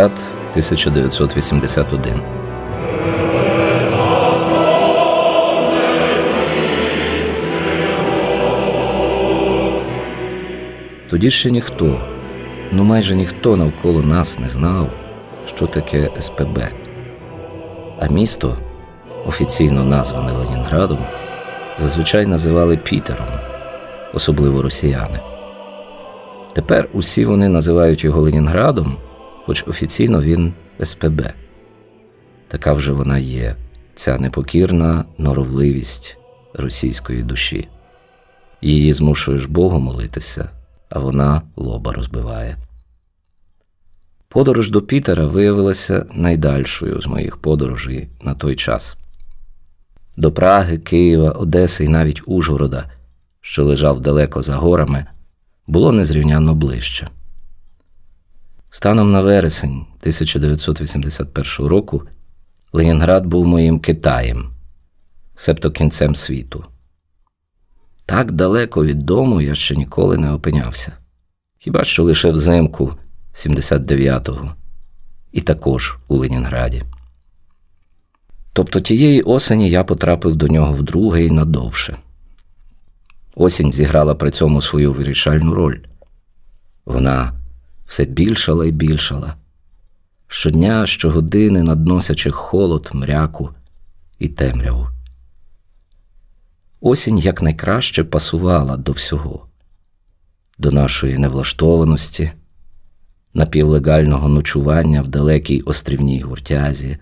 Ленінград 1981. Тоді ще ніхто, ну майже ніхто навколо нас не знав, що таке СПБ. А місто, офіційно назване Ленінградом, зазвичай називали Пітером, особливо росіяни. Тепер усі вони називають його Ленінградом, хоч офіційно він СПБ. Така вже вона є, ця непокірна норовливість російської душі. Її змушуєш Богу молитися, а вона лоба розбиває. Подорож до Пітера виявилася найдальшою з моїх подорожей на той час. До Праги, Києва, Одеси і навіть Ужгорода, що лежав далеко за горами, було незрівнянно ближче. Станом на вересень 1981 року Ленінград був моїм Китаєм, себто кінцем світу. Так далеко від дому я ще ніколи не опинявся, хіба що лише взимку 79-го, і також у Ленінграді. Тобто тієї осені я потрапив до нього вдруге і надовше. Осінь зіграла при цьому свою вирішальну роль. Вона все більшала і більшала, щодня, щогодини надносячи холод, мряку і темряву. Осінь якнайкраще пасувала до всього, до нашої невлаштованості, напівлегального ночування в далекій острівній гуртязі,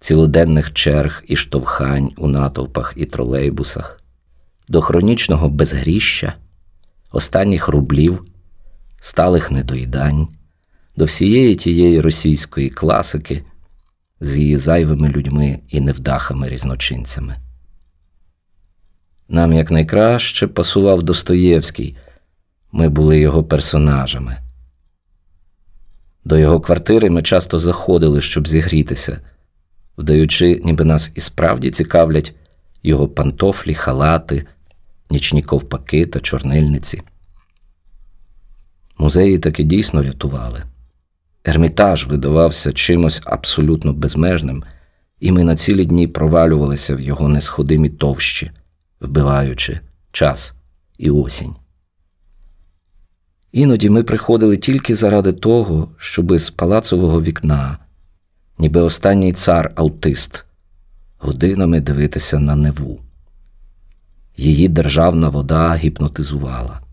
цілоденних черг і штовхань у натовпах і тролейбусах, до хронічного безгріща, останніх рублів, сталих недоїдань, до всієї тієї російської класики з її зайвими людьми і невдахами різночинцями. Нам якнайкраще пасував Достоєвський, ми були його персонажами. До його квартири ми часто заходили, щоб зігрітися, вдаючи, ніби нас і справді цікавлять його пантофлі, халати, нічні ковпаки та чорнильниці. Музеї таки дійсно рятували. Ермітаж видавався чимось абсолютно безмежним, і ми на цілі дні провалювалися в його несходимі товщі, вбиваючи час і осінь. Іноді ми приходили тільки заради того, щоби з палацового вікна, ніби останній цар аутист, годинами дивитися на неву. Її державна вода гіпнотизувала.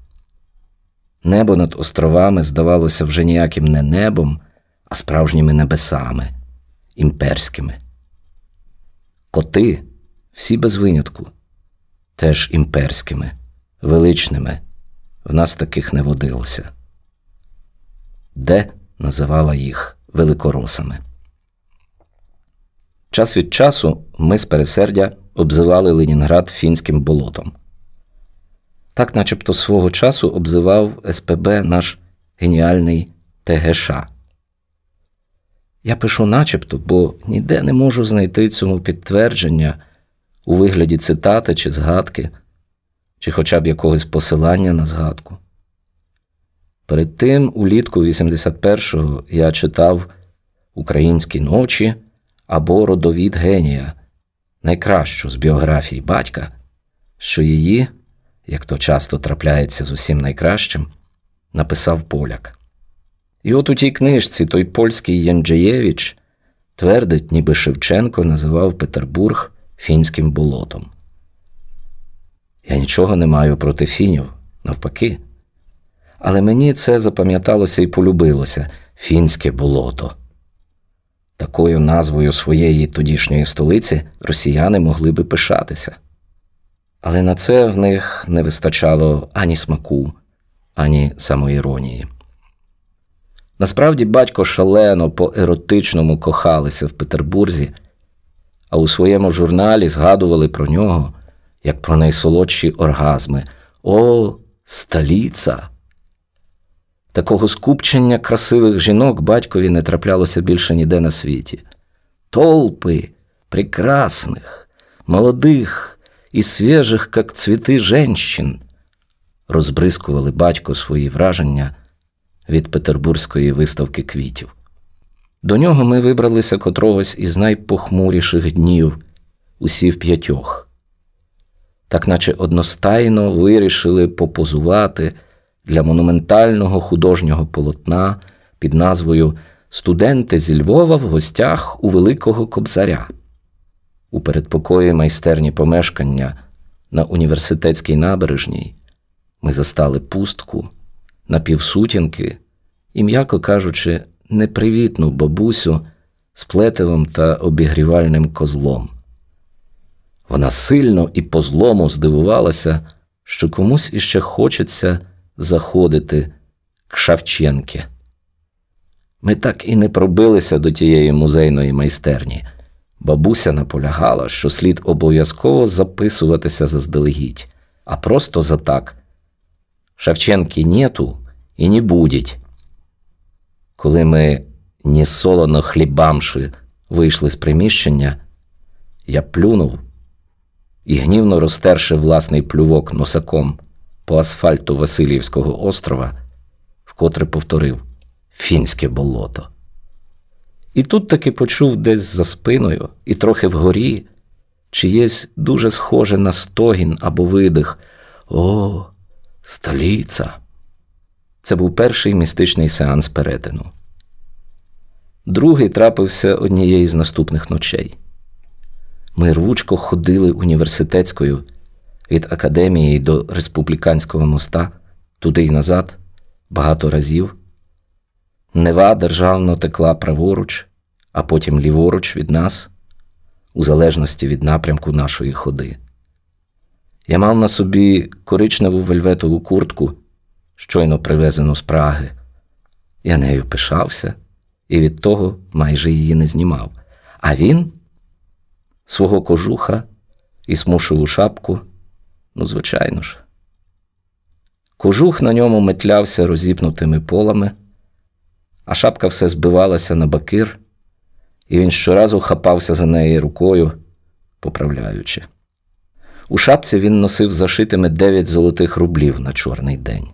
Небо над островами здавалося вже ніяким не небом, а справжніми небесами, імперськими. Коти всі без винятку, теж імперськими, величними. В нас таких не водилося. Де називала їх великоросами. Час від часу ми з пересердя обзивали Ленінград фінським болотом. Так начебто свого часу обзивав СПБ наш геніальний ТГШ. Я пишу начебто, бо ніде не можу знайти цьому підтвердження у вигляді цитати чи згадки, чи хоча б якогось посилання на згадку. Перед тим, улітку 81-го я читав Українські ночі або Родовід генія, найкращу з біографій батька, що її як то часто трапляється з усім найкращим, написав поляк. І от у тій книжці той польський Янджеєвич твердить, ніби Шевченко називав Петербург фінським болотом. Я нічого не маю проти фінів, навпаки. Але мені це запам'яталося і полюбилося фінське болото. Такою назвою своєї тодішньої столиці росіяни могли би пишатися. Але на це в них не вистачало ані смаку, ані самоіронії. Насправді батько шалено по еротичному кохалися в Петербурзі, а у своєму журналі згадували про нього як про найсолодші оргазми О, століця! Такого скупчення красивих жінок батькові не траплялося більше ніде на світі. Толпи прекрасних, молодих і свіжих, як цвіти женщин, розбризкували батько свої враження від петербурзької виставки квітів. До нього ми вибралися котрогось із найпохмуріших днів, усі в п'ятьох. Так наче одностайно вирішили попозувати для монументального художнього полотна під назвою Студенти зі Львова в гостях у Великого Кобзаря. У передпокої майстерні помешкання на університетській набережній ми застали пустку, напівсутінки і, м'яко кажучи, непривітну бабусю з плетивом та обігрівальним козлом. Вона сильно і по злому здивувалася, що комусь іще хочеться заходити к Шавченки. Ми так і не пробилися до тієї музейної майстерні. Бабуся наполягала, що слід обов'язково записуватися заздалегідь, а просто за так. Шевченки нету і не будіть. Коли ми, ні солоно хлібамши, вийшли з приміщення, я плюнув і, гнівно розтерши власний плювок носаком по асфальту Васильівського острова, вкотре повторив фінське болото. І тут таки почув десь за спиною і трохи вгорі, чиєсь дуже схоже на стогін або видих. О, столиця! Це був перший містичний сеанс перетину. Другий трапився однієї з наступних ночей. Ми рвучко ходили університетською від академії до республіканського моста туди й назад багато разів. Нева державно текла праворуч, а потім ліворуч від нас, у залежності від напрямку нашої ходи. Я мав на собі коричневу вельветову куртку, щойно привезену з Праги. Я нею пишався і від того майже її не знімав. А він свого кожуха і смушеву шапку, ну, звичайно ж. Кожух на ньому метлявся розіпнутими полами, а шапка все збивалася на бакир, і він щоразу хапався за неї рукою, поправляючи. У шапці він носив зашитими дев'ять золотих рублів на чорний день.